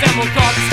siamo un